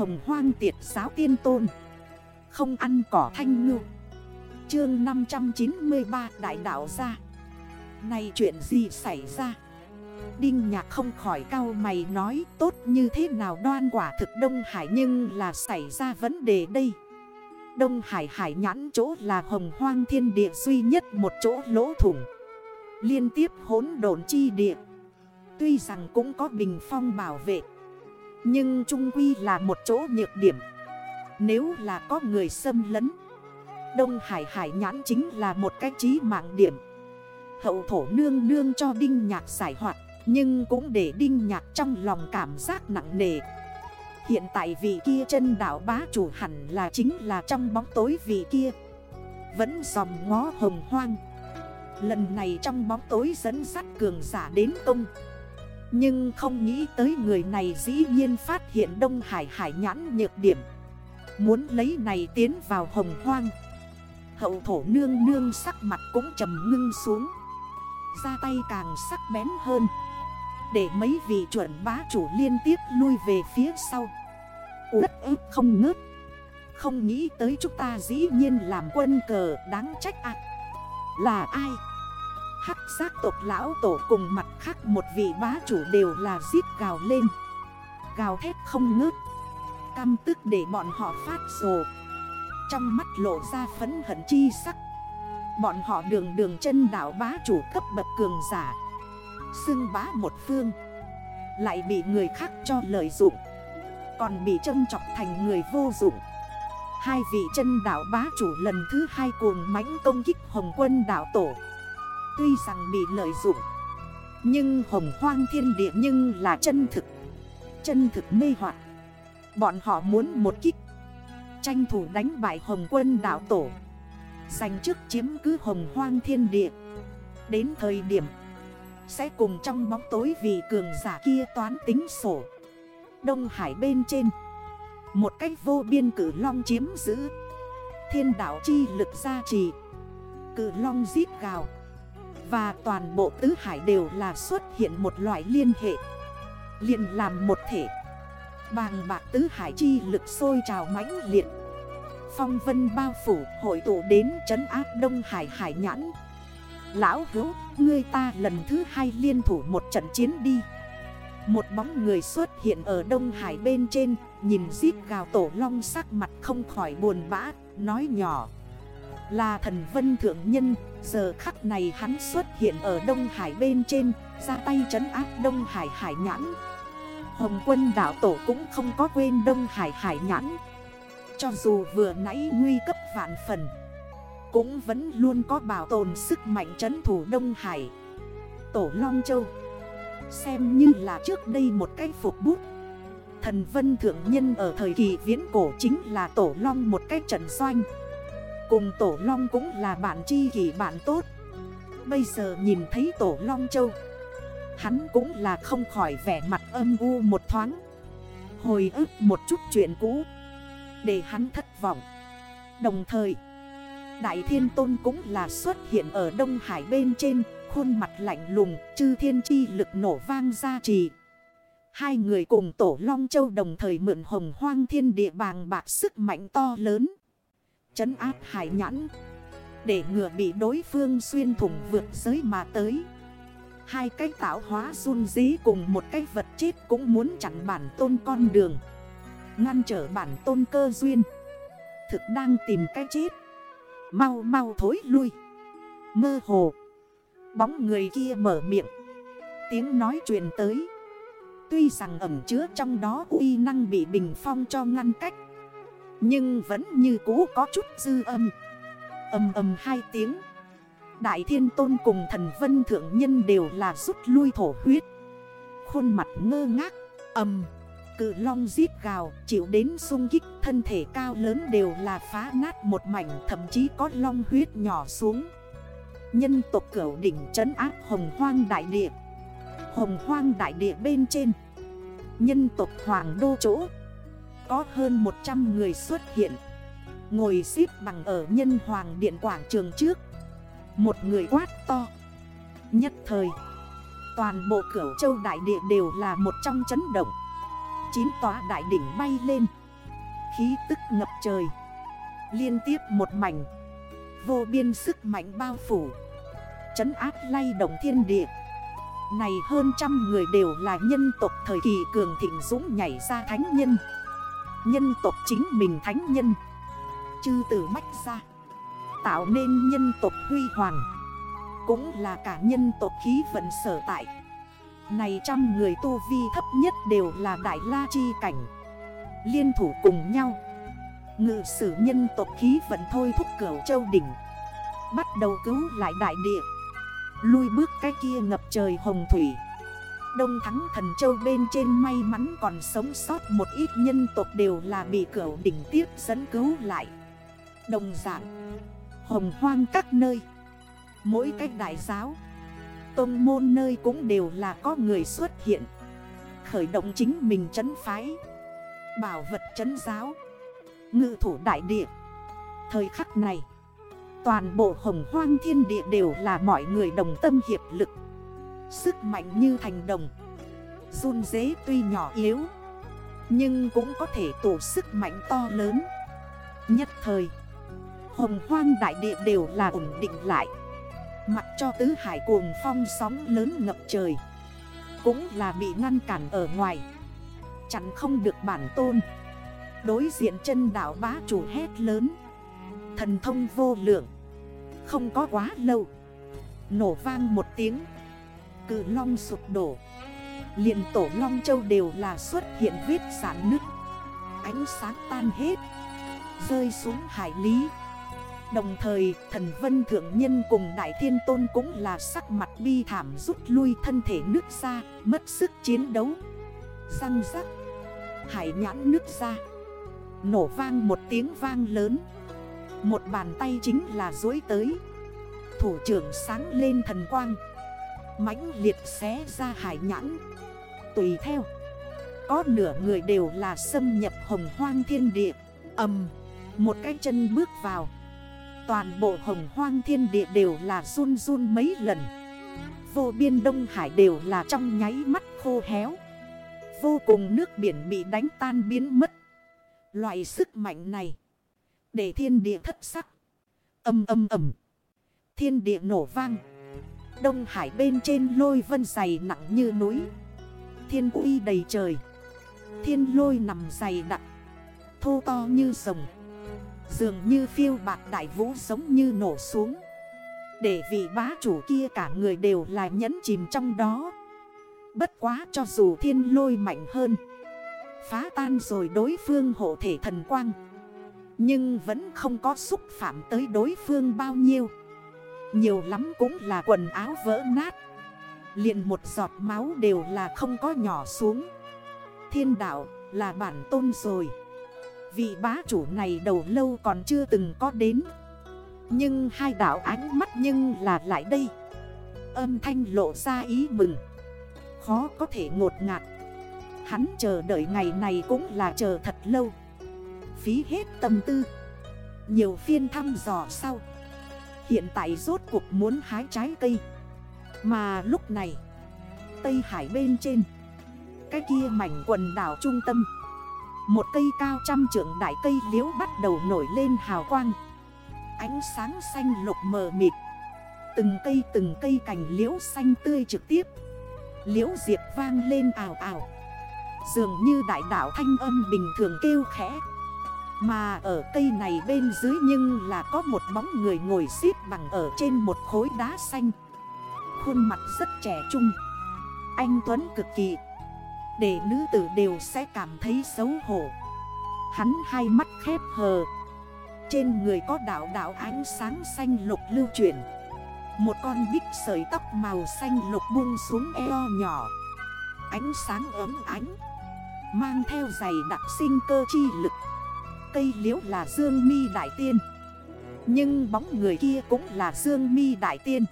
hồng hoang tiệt giáo tiên tôn. Không ăn cỏ thanh ngư. Chương 593 Đại đạo ra Này chuyện gì xảy ra? Đinh nhạc không khỏi cao mày nói, Tốt như thế nào đoan quả thực Đông Hải Nhưng là xảy ra vấn đề đây? Đông Hải hải nhãn chỗ là hồng hoang thiên địa duy nhất một chỗ lỗ thủng. Liên tiếp hốn độn chi địa. Tuy rằng cũng có bình phong bảo vệ nhưng trung quy là một chỗ nhược điểm. Nếu là có người xâm lấn, Đông Hải hải nhãn chính là một cái trí mạng điểm. Hậu thổ nương nương cho Đinh Nhạc giải hoạt, Nhưng cũng để Đinh Nhạc trong lòng cảm giác nặng nề. Hiện tại vị kia chân đảo bá chủ hẳn là chính là trong bóng tối vị kia. Vẫn dòng ngó hồng hoang. Lần này trong bóng tối dẫn sắt cường giả đến công nhưng không nghĩ tới người này dĩ nhiên phát hiện Đông Hải hải nhãn nhược điểm. Muốn lấy này tiến vào hồng hoang. Hậu thổ nương nương sắc mặt cũng trầm ngưng xuống. Ra tay càng sắc bén hơn. Để mấy vị chuẩn bá chủ liên tiếp lui về phía sau. Đất ức không ngớt. Không nghĩ tới chúng ta dĩ nhiên làm quân cờ đáng trách ạ. Là ai? Hắc giác tộc lão tổ cùng mặt khác một vị bá chủ đều là giết gào lên. Gào thét không ngớt. Căm tức để bọn họ phát rồ. Trong mắt lộ ra phấn hận chi sắc. Bọn họ đường đường chân đảo bá chủ cấp bậc cường giả. Xưng bá một phương. Lại bị người khác cho lợi dụng. Còn bị trân chọc thành người vô dụng. Hai vị chân đảo bá chủ lần thứ hai cuồng mãnh công kích hồng quân đảo tổ. Tuy rằng bị lợi dụng, Nhưng hồng hoang thiên địa nhưng là chân thực Chân thực mê hoặc. Bọn họ muốn một kích, Tranh thủ đánh bại hồng quân đảo tổ, Giành trước chiếm cứ hồng hoang thiên địa. Đến thời điểm, Sẽ cùng trong bóng tối vì cường giả kia toán tính sổ. Đông Hải bên trên, Một cách vô biên cử long chiếm giữ. Thiên đảo chi lực gia trì Cử long giết gào. Và toàn bộ tứ hải đều là xuất hiện một loại liên hệ. Liền làm một thể. Bàng bạc tứ hải chi lực sôi trào mãnh liệt. Phong vân bao phủ hội tụ đến trấn áp Đông Hải hải nhãn. Lão hữu, ngươi ta lần thứ hai liên thủ một trận chiến đi. Một bóng người xuất hiện ở Đông Hải bên trên Nhìn giết gào tổ long sắc mặt không khỏi buồn bã Nói nhỏ. Là thần vân thượng nhân. Giờ khắc này hắn xuất hiện ở Đông Hải bên trên, Ra tay trấn áp Đông Hải hải nhãn. Hồng quân đảo tổ cũng không có quên Đông Hải hải nhãn. Cho dù vừa nãy nguy cấp vạn phần, Cũng vẫn luôn có bảo tồn sức mạnh trấn thủ Đông Hải. Tổ Long Châu, Xem như là trước đây một cái phục bút. Thần Vân Thượng Nhân ở thời kỳ viễn cổ chính là Tổ Long một cái trận doanh. Cùng Tổ Long cũng là bạn chi kỷ bạn tốt. Bây giờ nhìn thấy Tổ Long Châu, Hắn cũng là không khỏi vẻ mặt âm u một thoáng. Hồi ức một chút chuyện cũ, Để hắn thất vọng. Đồng thời, Đại Thiên Tôn cũng là xuất hiện ở Đông Hải bên trên, Khuôn mặt lạnh lùng, Chư thiên chi lực nổ vang ra trì. Hai người cùng Tổ Long Châu đồng thời mượn hồng hoang thiên địa bàng bạc sức mạnh to lớn. Chấn áp hải nhãn. Để ngừa bị đối phương xuyên thủng vượt giới mà tới. Hai cái tạo hóa run dí cùng một cái vật chết cũng muốn chặn bản tôn con đường. Ngăn trở bản tôn cơ duyên. Thực đang tìm cái chết. Mau mau thối lui. Mơ hồ. Bóng người kia mở miệng. Tiếng nói truyền tới. Tuy rằng ẩm chứa trong đó uy năng bị bình phong cho ngăn cách nhưng vẫn như cũ có chút dư âm. Âm âm hai tiếng. Đại thiên tôn cùng thần vân thượng nhân đều là rút lui thổ huyết. Khuôn mặt ngơ ngác, âm Cự long giết gào, chịu đến sung kích Thân thể cao lớn đều là phá nát một mảnh Thậm chí có long huyết nhỏ xuống. Nhân tộc cửu đỉnh trấn áp hồng hoang đại địa. Hồng hoang đại địa bên trên. Nhân tộc hoàng đô chỗ. Có hơn 100 người xuất hiện. Ngồi xếp bằng ở nhân hoàng điện quảng trường trước. Một người quát to. Nhất thời, Toàn bộ cửu châu đại địa đều là một trong chấn động. Chín tòa đại đỉnh bay lên. Khí tức ngập trời. Liên tiếp một mảnh. Vô biên sức mạnh bao phủ. Chấn áp lay động thiên địa. Này hơn trăm người đều là nhân tộc thời kỳ cường thịnh dũng nhảy ra thánh nhân. Nhân tộc chính mình thánh nhân. Chư tử mách ra. Tạo nên nhân tộc huy hoàng. Cũng là cả nhân tộc khí vận sở tại. Này trăm người tu vi thấp nhất đều là đại la chi cảnh. Liên thủ cùng nhau. Ngự sử nhân tộc khí vận thôi thúc cửu châu đỉnh. Bắt đầu cứu lại đại địa. Lui bước cái kia ngập trời hồng thủy. Đông thắng thần châu bên trên may mắn còn sống sót một ít nhân tộc đều là bị cửu đỉnh tiếp dẫn cứu lại. Đồng dạng, Hồng hoang các nơi, Mỗi cách đại giáo, Tông môn nơi cũng đều là có người xuất hiện. Khởi động chính mình trấn phái, Bảo vật trấn giáo, Ngự thủ đại địa. Thời khắc này, Toàn bộ hồng hoang thiên địa đều là mọi người đồng tâm hiệp lực. Sức mạnh như thành đồng. Run dế tuy nhỏ yếu, Nhưng cũng có thể tổ sức mạnh to lớn. Nhất thời, Hồng hoang đại địa đều là ổn định lại. Mặc cho tứ hải cuồng phong sóng lớn ngập trời, Cũng là bị ngăn cản ở ngoài. Chẳng không được bản tôn. Đối diện chân đảo bá chủ hét lớn. Thần thông vô lượng, Không có quá lâu. Nổ vang một tiếng. Cự long sụp đổ. Liền tổ long châu đều là xuất hiện vết sản nứt. Ánh sáng tan hết, Rơi xuống hải lý. Đồng thời, thần vân thượng nhân cùng đại thiên tôn cũng là sắc mặt bi thảm rút lui thân thể nước ra, Mất sức chiến đấu. Răng rắc, Hải nhãn nước ra. Nổ vang một tiếng vang lớn. Một bàn tay chính là dối tới. Thủ trưởng sáng lên thần quang mãnh liệt xé ra hải nhãn. Tùy theo, Có nửa người đều là xâm nhập hồng hoang thiên địa. Ầm, Một cái chân bước vào. Toàn bộ hồng hoang thiên địa đều là run run mấy lần. Vô biên Đông Hải đều là trong nháy mắt khô héo. Vô cùng nước biển bị đánh tan biến mất. Loại sức mạnh này, Để thiên địa thất sắc. Âm âm ầm Thiên địa nổ vang. Đông Hải bên trên lôi vân dày nặng như núi. Thiên uy đầy trời. Thiên lôi nằm dày đặc. Thô to như rồng. Dường như phiêu bạc đại vũ giống như nổ xuống. Để vị bá chủ kia cả người đều là nhấn chìm trong đó. Bất quá cho dù thiên lôi mạnh hơn. Phá tan rồi đối phương hộ thể thần quang. Nhưng vẫn không có xúc phạm tới đối phương bao nhiêu. Nhiều lắm cũng là quần áo vỡ nát. Liền một giọt máu đều là không có nhỏ xuống. Thiên đạo là bản tôn rồi. Vị bá chủ này đầu lâu còn chưa từng có đến. Nhưng hai đạo ánh mắt nhưng là lại đây. Âm thanh lộ ra ý mừng. Khó có thể ngột ngạt. Hắn chờ đợi ngày này cũng là chờ thật lâu. Phí hết tâm tư. Nhiều phiên thăm dò sau. Hiện tại rốt cuộc muốn hái trái cây. Mà lúc này, Tây Hải bên trên, Cái kia mảnh quần đảo trung tâm, một cây cao trăm trượng đại cây liễu bắt đầu nổi lên hào quang. Ánh sáng xanh lục mờ mịt, Từng cây từng cây cành liễu xanh tươi trực tiếp, Liễu diệp vang lên ảo ảo Dường như đại đảo thanh âm bình thường kêu khẽ. Mà ở cây này bên dưới nhưng là có một bóng người ngồi xếp bằng ở trên một khối đá xanh. Khuôn mặt rất trẻ trung. Anh Tuấn cực kỳ. Để nữ tử đều sẽ cảm thấy xấu hổ. Hắn hai mắt khép hờ. Trên người có đảo đảo ánh sáng xanh lục lưu chuyển. Một con bích sợi tóc màu xanh lục buông xuống eo nhỏ. Ánh sáng ấm ánh. Mang theo giày đặc sinh cơ chi lực. Cây liễu là Dương mi Đại Tiên. Nhưng bóng người kia cũng là Dương mi Đại Tiên.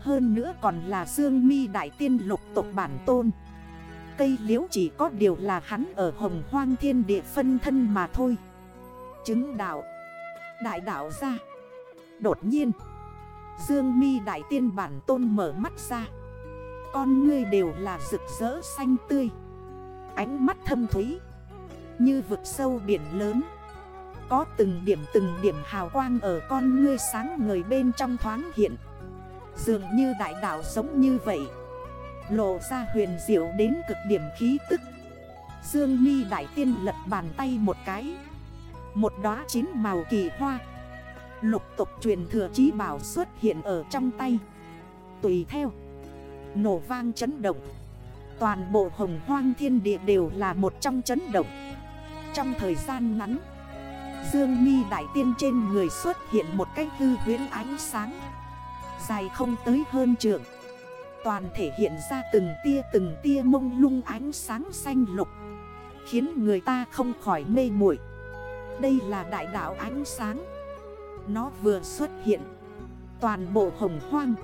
Hơn nữa còn là Dương mi Đại Tiên lục tộc bản tôn. Cây liễu chỉ có điều là hắn ở hồng hoang thiên địa phân thân mà thôi. Chứng đạo. Đại đạo ra. Đột nhiên, Dương mi đại tiên bản tôn mở mắt ra. Con ngươi đều là rực rỡ xanh tươi. Ánh mắt thâm thúy. Như vực sâu biển lớn. Có từng điểm từng điểm hào quang ở con ngươi sáng người bên trong thoáng hiện. Dường như đại đảo giống như vậy. Lộ ra huyền diệu đến cực điểm khí tức. Dương mi đại tiên lật bàn tay một cái. Một đóa chín màu kỳ hoa. Lục tục truyền thừa chí bảo xuất hiện ở trong tay. Tùy theo. Nổ vang chấn động. Toàn bộ hồng hoang thiên địa đều là một trong chấn động. Trong thời gian ngắn. Dương mi đại tiên trên người xuất hiện một cái hư huyến ánh sáng, Dài không tới hơn trường Toàn thể hiện ra từng tia từng tia mông lung ánh sáng xanh lục, Khiến người ta không khỏi mê muội. Đây là đại đạo ánh sáng. Nó vừa xuất hiện, Toàn bộ hồng hoang,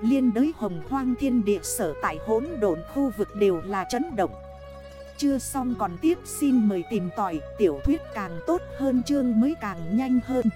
Liên đới hồng hoang thiên địa sở tại hỗn độn khu vực đều là chấn động. Chưa xong còn tiếp xin mời tìm tỏi tiểu thuyết càng tốt hơn chương mới càng nhanh hơn.